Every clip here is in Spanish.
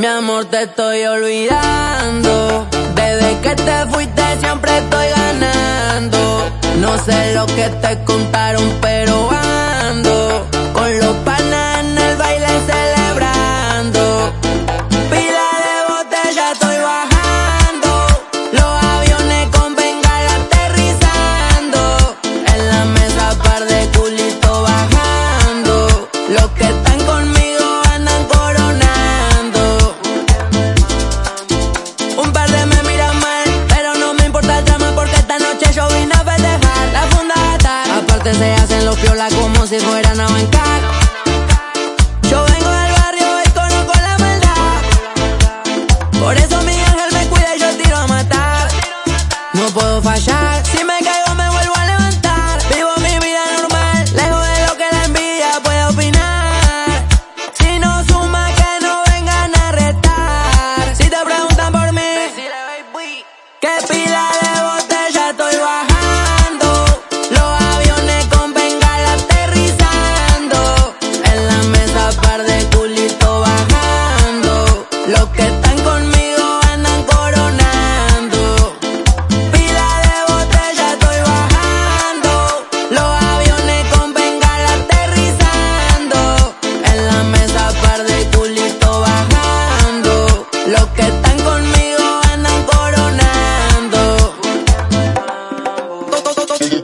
Mi amor, te estoy olvidando. Desde que te fuiste siempre estoy ganando. No sé lo que te contaron, pero si fuera no bancar. Yo vengo del barrio y conozco la maldad. Por eso mi ángel me cuida y yo tiro a matar. No puedo fallar, si me caigo me vuelvo a levantar. Vivo mi vida normal, lejos de lo que la envidia puede opinar. Si no suma que no vengan a retar. Si te preguntan por mí, que pila.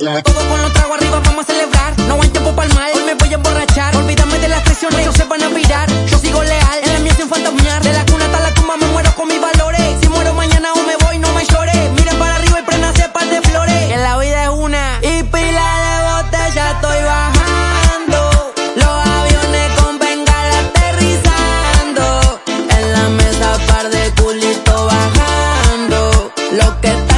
como todo con los tragos arriba vamos a celebrar. No hay tiempo para el mal, hoy me voy a emborrachar. Olvídame de las presiones, ellos se van a virar. Yo sigo leal, en la mía sin fantasmear. De la cuna hasta la tumba me muero con mis valores. Si muero mañana o me voy, no me llores. Miren para arriba y prenda cepas de flores. Que la vida es una y pila de botella estoy bajando. Los aviones con aterrizando. En la mesa par de culito bajando. Lo que está